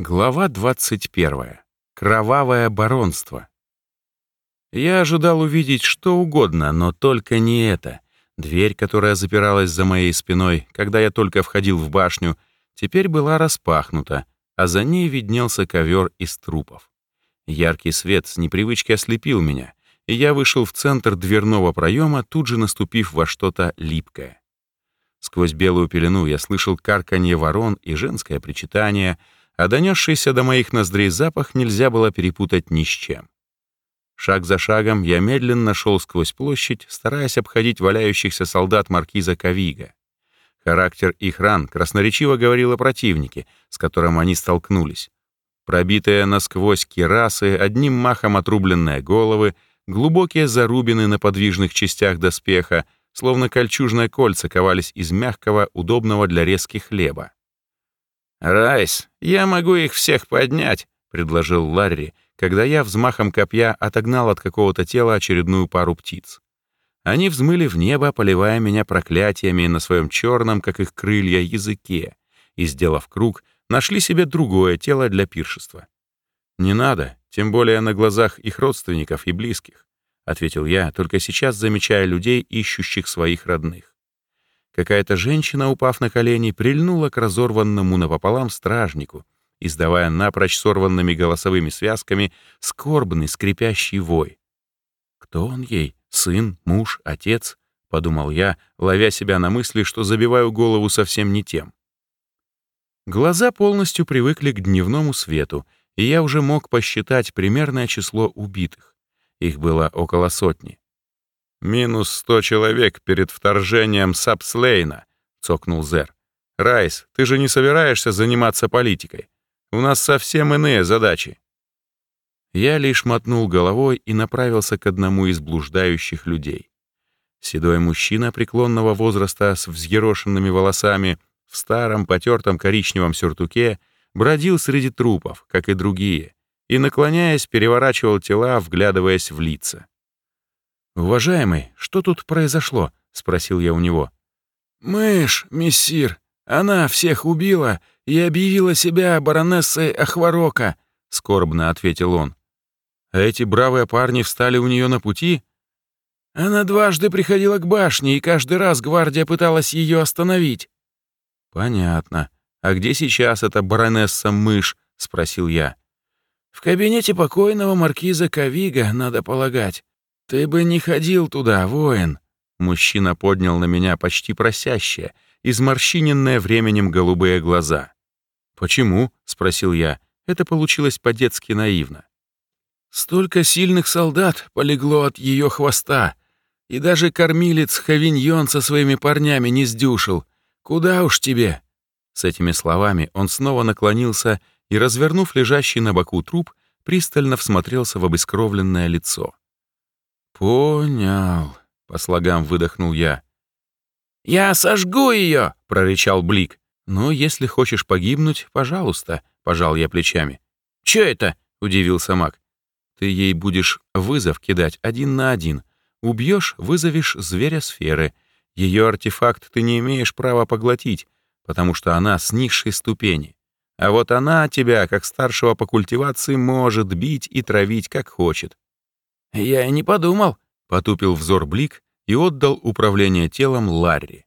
Глава 21. Кровавое баронство. Я ожидал увидеть что угодно, но только не это. Дверь, которая запиралась за моей спиной, когда я только входил в башню, теперь была распахнута, а за ней виднелся ковер из трупов. Яркий свет с непривычки ослепил меня, и я вышел в центр дверного проема, тут же наступив во что-то липкое. Сквозь белую пелену я слышал карканье ворон и женское причитание — а донесшийся до моих ноздрей запах нельзя было перепутать ни с чем. Шаг за шагом я медленно шел сквозь площадь, стараясь обходить валяющихся солдат маркиза Кавига. Характер их ран красноречиво говорил о противнике, с которым они столкнулись. Пробитые насквозь кирасы, одним махом отрубленные головы, глубокие зарубины на подвижных частях доспеха, словно кольчужные кольца ковались из мягкого, удобного для резки хлеба. «Райс, я могу их всех поднять», — предложил Ларри, когда я взмахом копья отогнал от какого-то тела очередную пару птиц. Они взмыли в небо, поливая меня проклятиями на своем черном, как их крылья, языке, и, сделав круг, нашли себе другое тело для пиршества. «Не надо, тем более на глазах их родственников и близких», — ответил я, только сейчас замечая людей, ищущих своих родных. Какая-то женщина, упав на колени, прильнула к разорванному напополам стражнику, издавая напрочь сорванными голосовыми связками скорбный скрипящий вой. «Кто он ей? Сын, муж, отец?» — подумал я, ловя себя на мысли, что забиваю голову совсем не тем. Глаза полностью привыкли к дневному свету, и я уже мог посчитать примерное число убитых. Их было около сотни. «Минус сто человек перед вторжением Сапслейна», — цокнул Зер. «Райс, ты же не собираешься заниматься политикой? У нас совсем иные задачи». Я лишь мотнул головой и направился к одному из блуждающих людей. Седой мужчина преклонного возраста с взъерошенными волосами в старом потертом коричневом сюртуке бродил среди трупов, как и другие, и, наклоняясь, переворачивал тела, вглядываясь в лица. «Уважаемый, что тут произошло?» — спросил я у него. «Мышь, мессир, она всех убила и объявила себя баронессой Ахварока», — скорбно ответил он. «А эти бравые парни встали у нее на пути?» «Она дважды приходила к башне, и каждый раз гвардия пыталась ее остановить». «Понятно. А где сейчас эта баронесса-мышь?» — спросил я. «В кабинете покойного маркиза Кавига, надо полагать. «Ты бы не ходил туда, воин!» Мужчина поднял на меня почти просящее, изморщиненное временем голубые глаза. «Почему?» — спросил я. Это получилось по-детски наивно. «Столько сильных солдат полегло от ее хвоста, и даже кормилец Хавиньон со своими парнями не сдюшил. Куда уж тебе?» С этими словами он снова наклонился и, развернув лежащий на боку труп, пристально всмотрелся в обескровленное лицо. «Понял», — по слогам выдохнул я. «Я сожгу ее!» — прорычал Блик. «Ну, если хочешь погибнуть, пожалуйста», — пожал я плечами. «Чё это?» — удивился маг. «Ты ей будешь вызов кидать один на один. Убьешь, вызовешь зверя сферы. Ее артефакт ты не имеешь права поглотить, потому что она с низшей ступени. А вот она тебя, как старшего по культивации, может бить и травить, как хочет. «Я и не подумал», — потупил взор Блик и отдал управление телом Ларри.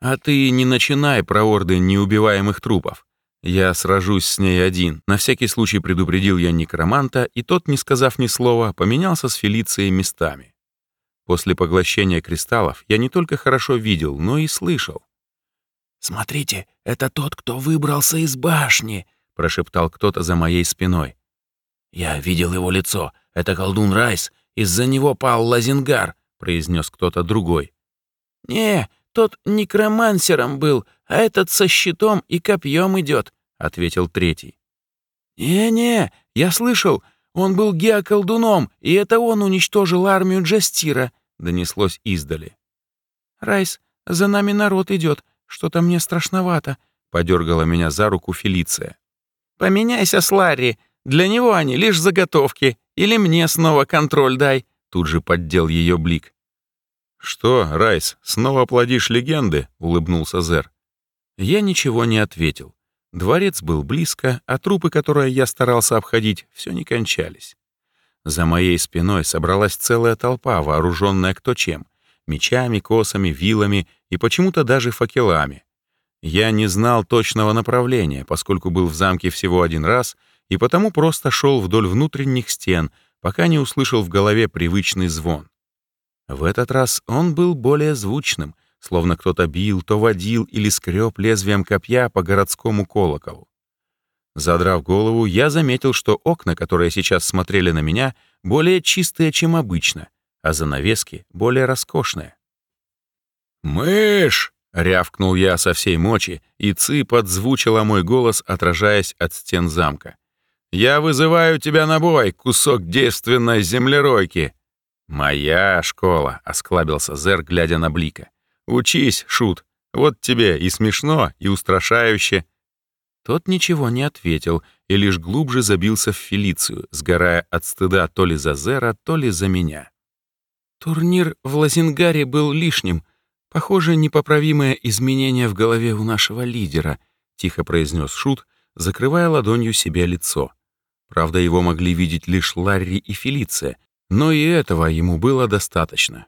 «А ты не начинай про орды неубиваемых трупов. Я сражусь с ней один. На всякий случай предупредил я некроманта, и тот, не сказав ни слова, поменялся с Фелицией местами. После поглощения кристаллов я не только хорошо видел, но и слышал. «Смотрите, это тот, кто выбрался из башни», — прошептал кто-то за моей спиной. «Я видел его лицо. Это колдун Райс. Из-за него пал Лазингар», — произнес кто-то другой. «Не, тот некромансером был, а этот со щитом и копьем идет», — ответил третий. «Не-не, я слышал, он был геоколдуном, и это он уничтожил армию Джастира», — донеслось издали. «Райс, за нами народ идет, что-то мне страшновато», — подергала меня за руку Фелиция. «Поменяйся с Ларри, для него они лишь заготовки. Или мне снова контроль дай?» Тут же поддел ее блик. «Что, Райс, снова плодишь легенды?» — улыбнулся Зер. Я ничего не ответил. Дворец был близко, а трупы, которые я старался обходить, все не кончались. За моей спиной собралась целая толпа, вооруженная кто чем — мечами, косами, вилами и почему-то даже факелами. Я не знал точного направления, поскольку был в замке всего один раз, и потому просто шел вдоль внутренних стен, пока не услышал в голове привычный звон. В этот раз он был более звучным, словно кто-то бил, то водил или скреб лезвием копья по городскому колоколу. Задрав голову, я заметил, что окна, которые сейчас смотрели на меня, более чистые, чем обычно, а занавески более роскошные. «Мышь!» — рявкнул я со всей мочи, и Ци подзвучила мой голос, отражаясь от стен замка. «Я вызываю тебя на бой, кусок девственной землеройки!» «Моя школа», — осклабился Зер, глядя на Блика. «Учись, Шут, вот тебе и смешно, и устрашающе». Тот ничего не ответил и лишь глубже забился в Фелицию, сгорая от стыда то ли за Зера, то ли за меня. Турнир в Лазингаре был лишним. Похоже, непоправимое изменение в голове у нашего лидера, тихо произнес Шут, закрывая ладонью себе лицо. Правда, его могли видеть лишь Ларри и Фелиция, но и этого ему было достаточно.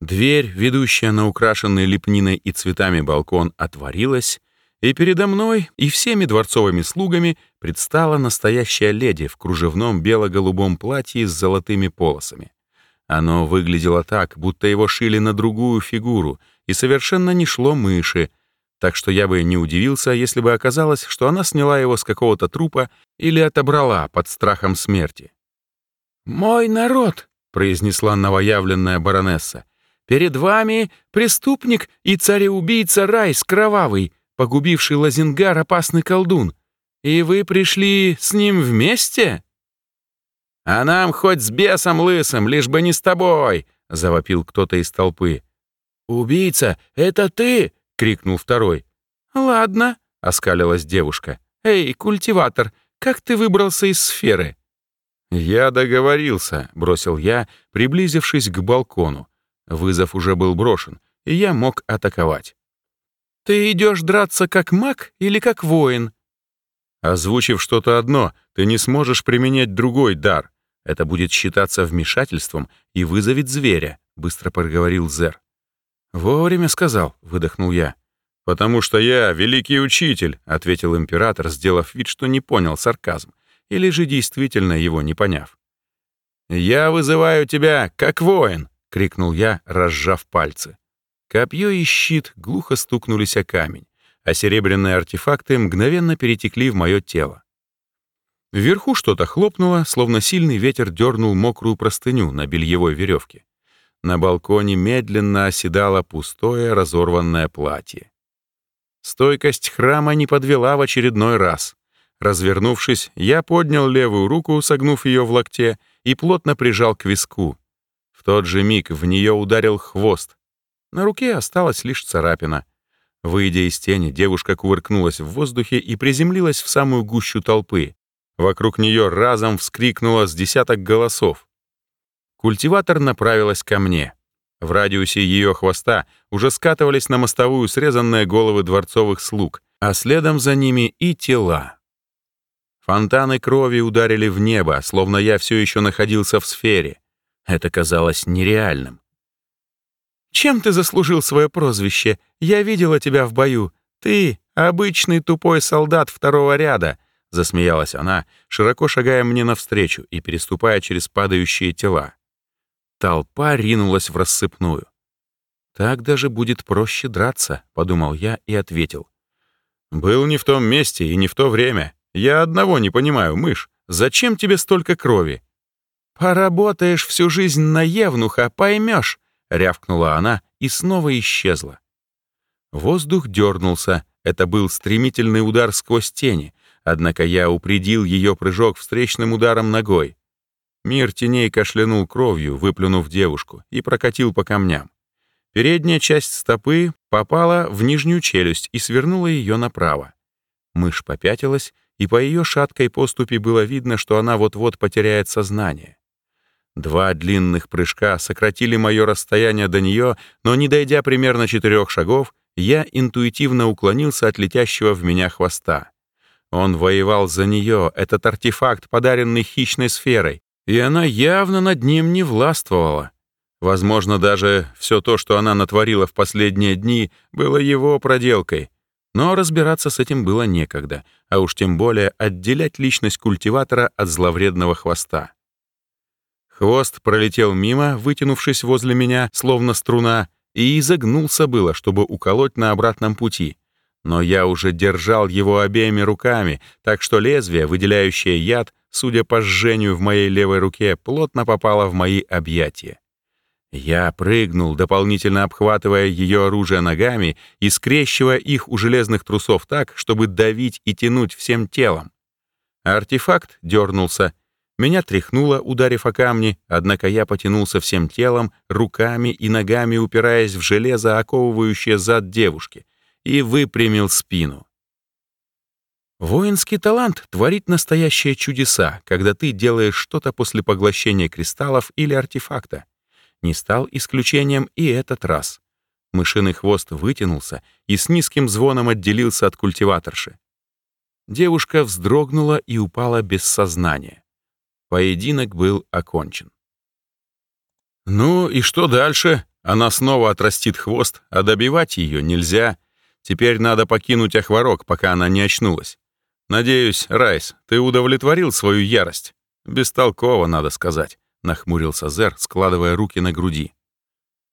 Дверь, ведущая на украшенный лепниной и цветами балкон, отворилась, и передо мной и всеми дворцовыми слугами предстала настоящая леди в кружевном бело-голубом платье с золотыми полосами. Оно выглядело так, будто его шили на другую фигуру, и совершенно не шло мыши, так что я бы не удивился, если бы оказалось, что она сняла его с какого-то трупа или отобрала под страхом смерти. «Мой народ!» — произнесла новоявленная баронесса. «Перед вами преступник и цареубийца Райс Кровавый, погубивший Лазингар опасный колдун. И вы пришли с ним вместе?» «А нам хоть с бесом лысым, лишь бы не с тобой!» — завопил кто-то из толпы. «Убийца, это ты!» — крикнул второй. «Ладно», — оскалилась девушка. «Эй, культиватор, как ты выбрался из сферы?» «Я договорился», — бросил я, приблизившись к балкону. Вызов уже был брошен, и я мог атаковать. «Ты идешь драться как маг или как воин?» Озвучив что-то одно, ты не сможешь применять другой дар. Это будет считаться вмешательством и вызовет зверя», — быстро проговорил Зер. «Вовремя сказал», — выдохнул я. «Потому что я великий учитель», — ответил император, сделав вид, что не понял сарказм или же действительно его не поняв. «Я вызываю тебя, как воин!» — крикнул я, разжав пальцы. Копье и щит глухо стукнулись о камень, а серебряные артефакты мгновенно перетекли в мое тело. Вверху что-то хлопнуло, словно сильный ветер дернул мокрую простыню на бельевой веревке. На балконе медленно оседало пустое разорванное платье. Стойкость храма не подвела в очередной раз. Развернувшись, я поднял левую руку, согнув ее в локте, и плотно прижал к виску. В тот же миг в нее ударил хвост. На руке осталась лишь царапина. Выйдя из тени, девушка кувыркнулась в воздухе и приземлилась в самую гущу толпы. Вокруг нее разом вскрикнуло с десяток голосов. Культиватор направилась ко мне. В радиусе ее хвоста уже скатывались на мостовую срезанные головы дворцовых слуг, а следом за ними и тела. Фонтаны крови ударили в небо, словно я все еще находился в сфере. Это казалось нереальным. «Чем ты заслужил свое прозвище? Я видела тебя в бою. Ты — обычный тупой солдат второго ряда», — засмеялась она, широко шагая мне навстречу и переступая через падающие тела. Толпа ринулась в рассыпную. «Так даже будет проще драться», — подумал я и ответил. «Был не в том месте и не в то время. Я одного не понимаю, мышь, зачем тебе столько крови? Поработаешь всю жизнь на евнуха, поймешь, рявкнула она и снова исчезла. Воздух дернулся, это был стремительный удар сквозь тени, однако я упредил ее прыжок встречным ударом ногой. Мир теней кашлянул кровью, выплюнув девушку, и прокатил по камням. Передняя часть стопы попала в нижнюю челюсть и свернула ее направо. Мышь попятилась и по ее шаткой поступи было видно, что она вот-вот потеряет сознание. Два длинных прыжка сократили мое расстояние до нее, но не дойдя примерно четырех шагов, я интуитивно уклонился от летящего в меня хвоста. Он воевал за нее, этот артефакт, подаренный хищной сферой, и она явно над ним не властвовала. Возможно, даже все то, что она натворила в последние дни, было его проделкой. Но разбираться с этим было некогда, а уж тем более отделять личность культиватора от зловредного хвоста. Хвост пролетел мимо, вытянувшись возле меня, словно струна, и изогнулся было, чтобы уколоть на обратном пути. Но я уже держал его обеими руками, так что лезвие, выделяющее яд, судя по жжению в моей левой руке, плотно попало в мои объятия. Я прыгнул, дополнительно обхватывая ее оружие ногами и скрещивая их у железных трусов так, чтобы давить и тянуть всем телом. Артефакт дернулся, меня тряхнуло, ударив о камни, однако я потянулся всем телом, руками и ногами упираясь в железо, оковывающее зад девушки, и выпрямил спину. Воинский талант творит настоящие чудеса, когда ты делаешь что-то после поглощения кристаллов или артефакта. Не стал исключением и этот раз. Мышиный хвост вытянулся и с низким звоном отделился от культиваторши. Девушка вздрогнула и упала без сознания. Поединок был окончен. Ну и что дальше? Она снова отрастит хвост, а добивать ее нельзя. Теперь надо покинуть Ахварок, пока она не очнулась. Надеюсь, Райс, ты удовлетворил свою ярость. Бестолково, надо сказать, нахмурился Зер, складывая руки на груди.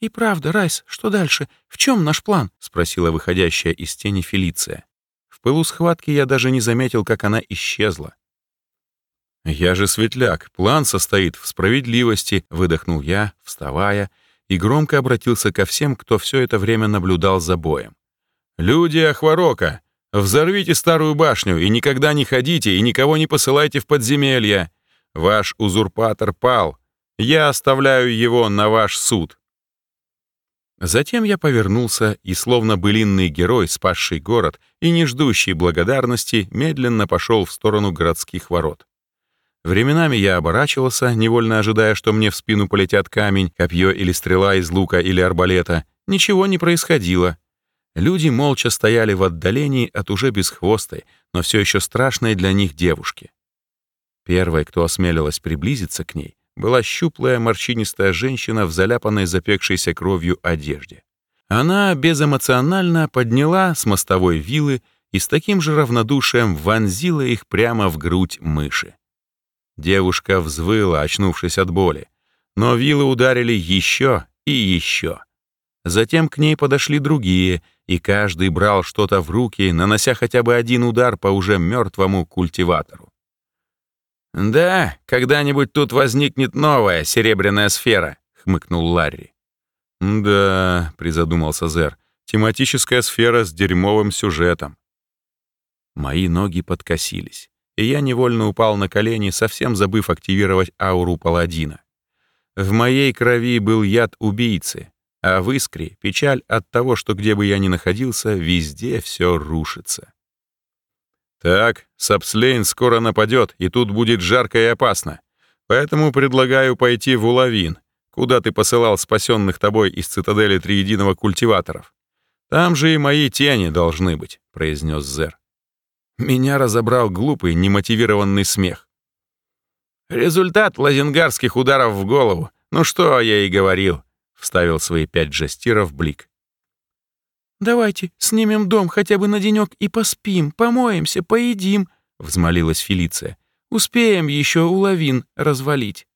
«И правда, Райс, что дальше? В чем наш план?» — спросила выходящая из тени Фелиция. В пылу схватки я даже не заметил, как она исчезла. «Я же светляк, план состоит в справедливости», — выдохнул я, вставая, и громко обратился ко всем, кто все это время наблюдал за боем. «Люди Ахварока, взорвите старую башню и никогда не ходите и никого не посылайте в подземелья. Ваш узурпатор пал. Я оставляю его на ваш суд». Затем я повернулся и, словно былинный герой, спасший город и не ждущий благодарности, медленно пошел в сторону городских ворот. Временами я оборачивался, невольно ожидая, что мне в спину полетят камень, копье или стрела из лука или арбалета. Ничего не происходило. Люди молча стояли в отдалении от уже бесхвостой, но все еще страшной для них девушки. Первой, кто осмелилась приблизиться к ней, была щуплая морщинистая женщина в заляпанной запекшейся кровью одежде. Она безэмоционально подняла с мостовой вилы и с таким же равнодушием вонзила их прямо в грудь мыши. Девушка взвыла, очнувшись от боли. Но вилы ударили еще и еще. Затем к ней подошли другие, и каждый брал что-то в руки, нанося хотя бы один удар по уже мертвому культиватору. «Да, когда-нибудь тут возникнет новая серебряная сфера», — хмыкнул Ларри. «Да», — призадумался Зер, — «тематическая сфера с дерьмовым сюжетом». Мои ноги подкосились и я невольно упал на колени, совсем забыв активировать ауру паладина. В моей крови был яд убийцы, а в искре — печаль от того, что где бы я ни находился, везде все рушится. Так, Сапслейн скоро нападет, и тут будет жарко и опасно. Поэтому предлагаю пойти в Улавин, куда ты посылал спасенных тобой из цитадели триединого культиваторов. Там же и мои тени должны быть, произнес Зер. Меня разобрал глупый, немотивированный смех. «Результат лазингарских ударов в голову. Ну что я и говорил», — вставил свои пять жестиров Блик. «Давайте снимем дом хотя бы на денек и поспим, помоемся, поедим», — взмолилась Фелиция. «Успеем еще уловин развалить».